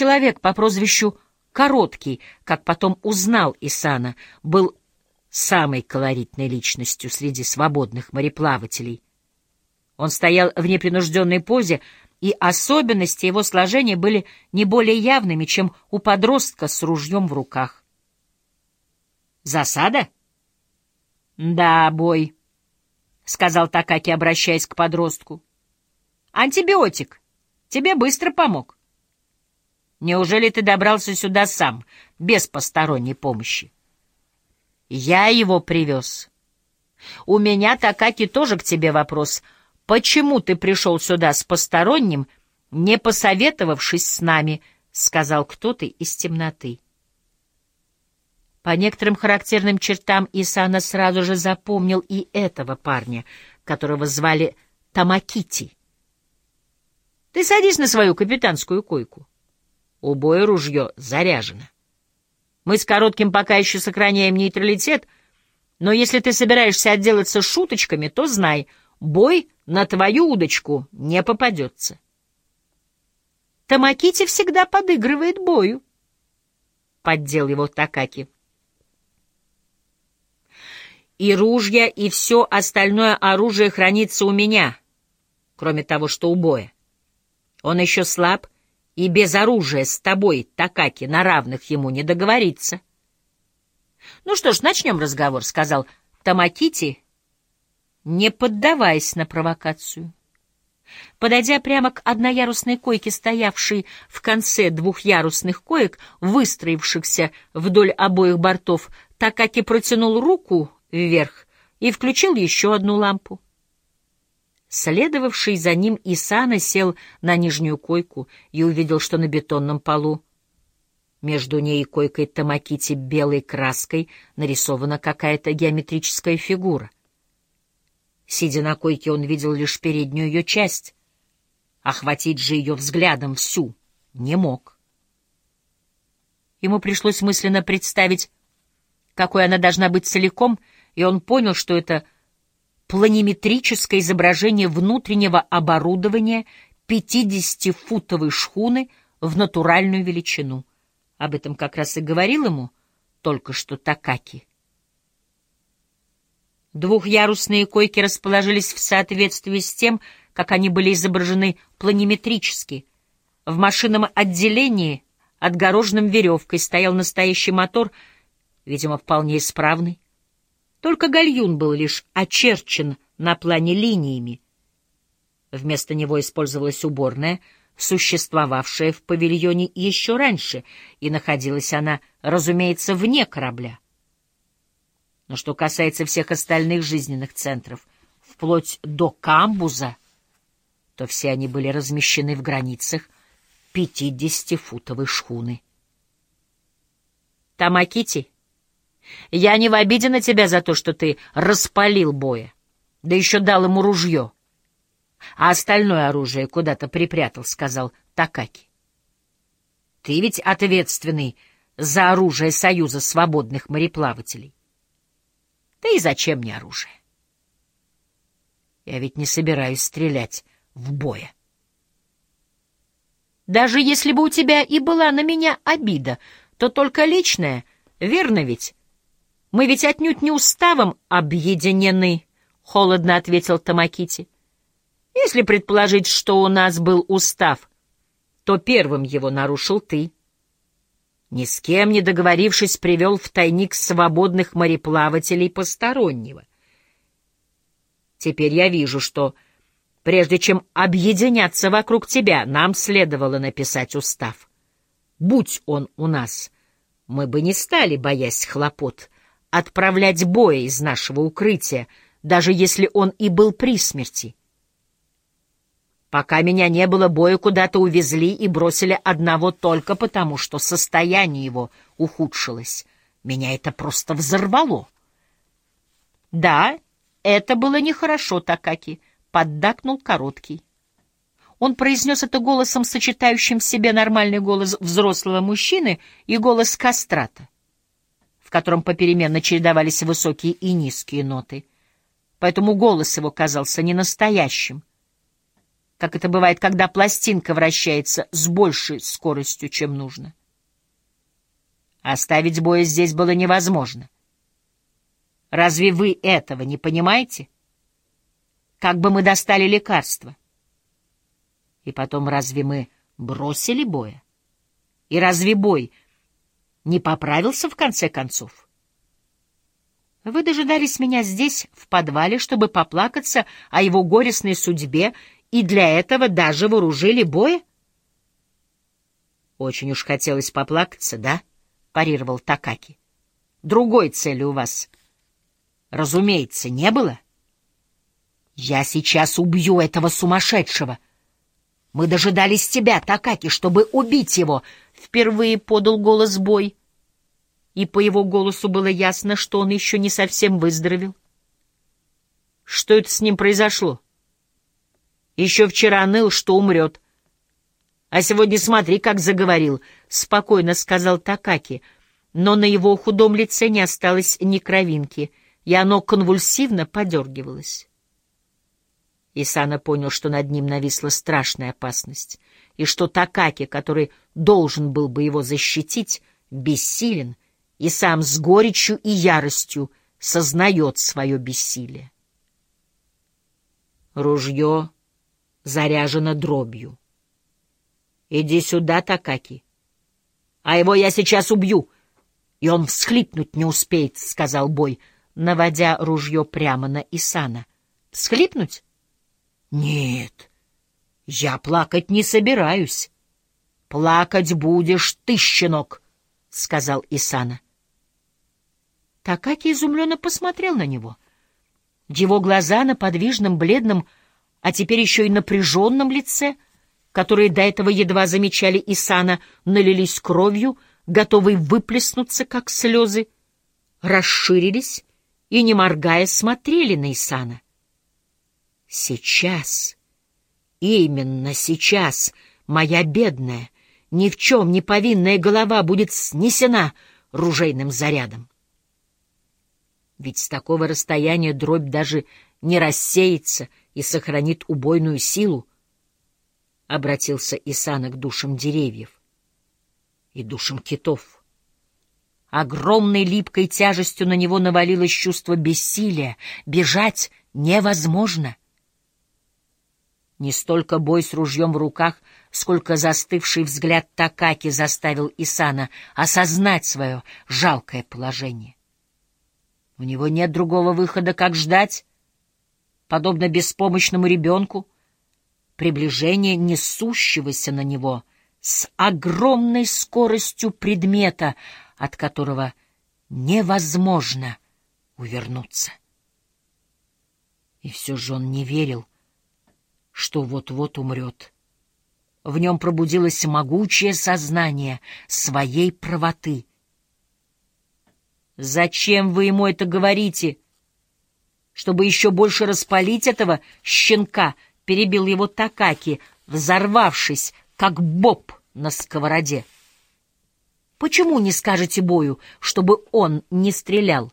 человек по прозвищу Короткий, как потом узнал Исана, был самой колоритной личностью среди свободных мореплавателей. Он стоял в непринужденной позе, и особенности его сложения были не более явными, чем у подростка с ружьем в руках. «Засада?» «Да, бой», — сказал Такаки, обращаясь к подростку. «Антибиотик. Тебе быстро помог». «Неужели ты добрался сюда сам, без посторонней помощи?» «Я его привез». «У меня, Такаки, тоже к тебе вопрос. Почему ты пришел сюда с посторонним, не посоветовавшись с нами?» — сказал кто-то из темноты. По некоторым характерным чертам Исана сразу же запомнил и этого парня, которого звали Тамакити. «Ты садись на свою капитанскую койку. Убое ружье заряжено. Мы с Коротким пока еще сохраняем нейтралитет, но если ты собираешься отделаться шуточками, то знай, бой на твою удочку не попадется». Тамакити всегда подыгрывает бою. Поддел его Такаки и ружья, и все остальное оружие хранится у меня, кроме того, что у боя. Он еще слаб, и без оружия с тобой, Такаки, на равных ему не договориться. — Ну что ж, начнем разговор, — сказал Тамакити, не поддаваясь на провокацию. Подойдя прямо к одноярусной койке, стоявшей в конце двухъярусных коек, выстроившихся вдоль обоих бортов, Такаки протянул руку вверх и включил еще одну лампу. Следовавший за ним Исана сел на нижнюю койку и увидел, что на бетонном полу между ней и койкой Тамакити белой краской нарисована какая-то геометрическая фигура. Сидя на койке, он видел лишь переднюю ее часть. Охватить же ее взглядом всю не мог. Ему пришлось мысленно представить, какой она должна быть целиком — и он понял, что это планиметрическое изображение внутреннего оборудования 50-футовой шхуны в натуральную величину. Об этом как раз и говорил ему только что Такаки. Двухъярусные койки расположились в соответствии с тем, как они были изображены планиметрически. В машинном отделении отгороженным веревкой стоял настоящий мотор, видимо, вполне исправный. Только гальюн был лишь очерчен на плане линиями. Вместо него использовалась уборная, существовавшая в павильоне еще раньше, и находилась она, разумеется, вне корабля. Но что касается всех остальных жизненных центров, вплоть до камбуза, то все они были размещены в границах пятидесятифутовой шхуны. Тамакити я не в обиде на тебя за то, что ты распалил боя, да еще дал ему ружье. А остальное оружие куда-то припрятал, — сказал Такаки. Ты ведь ответственный за оружие Союза свободных мореплавателей. Да и зачем мне оружие? Я ведь не собираюсь стрелять в боя. Даже если бы у тебя и была на меня обида, то только личная, верно ведь? Мы ведь отнюдь не уставом объединены, — холодно ответил Тамакити. Если предположить, что у нас был устав, то первым его нарушил ты. Ни с кем не договорившись, привел в тайник свободных мореплавателей постороннего. Теперь я вижу, что прежде чем объединяться вокруг тебя, нам следовало написать устав. Будь он у нас, мы бы не стали, боясь хлопот, отправлять боя из нашего укрытия, даже если он и был при смерти. Пока меня не было, боя куда-то увезли и бросили одного только потому, что состояние его ухудшилось. Меня это просто взорвало. Да, это было нехорошо, Такаки, — поддакнул короткий. Он произнес это голосом, сочетающим в себе нормальный голос взрослого мужчины и голос кастрата в котором попеременно чередовались высокие и низкие ноты. Поэтому голос его казался ненастоящим. как это бывает, когда пластинка вращается с большей скоростью, чем нужно. Оставить боя здесь было невозможно. Разве вы этого не понимаете? Как бы мы достали лекарства? И потом, разве мы бросили боя? И разве бой не поправился в конце концов? Вы дожидались меня здесь, в подвале, чтобы поплакаться о его горестной судьбе, и для этого даже вооружили боя? Очень уж хотелось поплакаться, да? — парировал Такаки. Другой цели у вас, разумеется, не было? Я сейчас убью этого сумасшедшего. Мы дожидались тебя, Такаки, чтобы убить его. Впервые подал голос бой и по его голосу было ясно, что он еще не совсем выздоровел. Что это с ним произошло? Еще вчера ныл, что умрет. А сегодня смотри, как заговорил, — спокойно сказал Такаки, но на его худом лице не осталось ни кровинки, и оно конвульсивно подергивалось. Исана понял, что над ним нависла страшная опасность, и что Такаки, который должен был бы его защитить, бессилен — и сам с горечью и яростью сознает свое бессилие. Ружье заряжено дробью. «Иди сюда, Такаки, а его я сейчас убью, и он всхлипнуть не успеет», — сказал Бой, наводя ружье прямо на Исана. «Всхлипнуть?» «Нет, я плакать не собираюсь. Плакать будешь ты, щенок», — сказал Исана. Такаки изумленно посмотрел на него. Его глаза на подвижном, бледном, а теперь еще и напряженном лице, которые до этого едва замечали Исана, налились кровью, готовые выплеснуться, как слезы, расширились и, не моргая, смотрели на Исана. Сейчас, именно сейчас, моя бедная, ни в чем не повинная голова будет снесена ружейным зарядом. Ведь с такого расстояния дробь даже не рассеется и сохранит убойную силу. Обратился Исана к душам деревьев и душам китов. Огромной липкой тяжестью на него навалилось чувство бессилия. Бежать невозможно. Не столько бой с ружьем в руках, сколько застывший взгляд Такаки заставил Исана осознать свое жалкое положение. У него нет другого выхода, как ждать, подобно беспомощному ребенку, приближение несущегося на него с огромной скоростью предмета, от которого невозможно увернуться. И все же он не верил, что вот-вот умрет. В нем пробудилось могучее сознание своей правоты — «Зачем вы ему это говорите?» «Чтобы еще больше распалить этого щенка», — перебил его Такаки, взорвавшись, как боб на сковороде. «Почему не скажете Бою, чтобы он не стрелял?»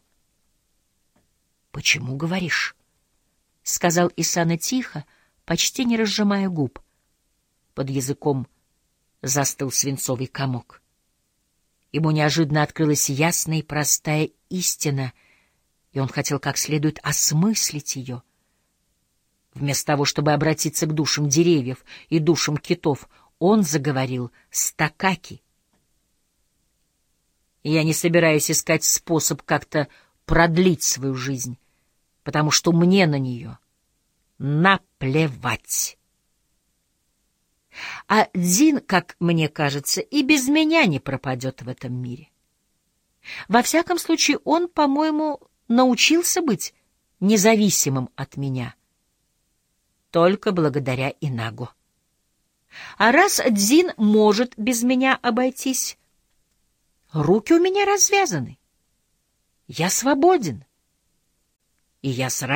«Почему говоришь?» — сказал Исана тихо, почти не разжимая губ. Под языком застыл свинцовый комок. Ему неожиданно открылась ясная и простая истина, и он хотел как следует осмыслить ее. Вместо того, чтобы обратиться к душам деревьев и душам китов, он заговорил с Такаки. Я не собираюсь искать способ как-то продлить свою жизнь, потому что мне на нее наплевать. А Дзин, как мне кажется, и без меня не пропадет в этом мире. Во всяком случае, он, по-моему, научился быть независимым от меня. Только благодаря Инагу. А раз Дзин может без меня обойтись, руки у меня развязаны. Я свободен. И я сразу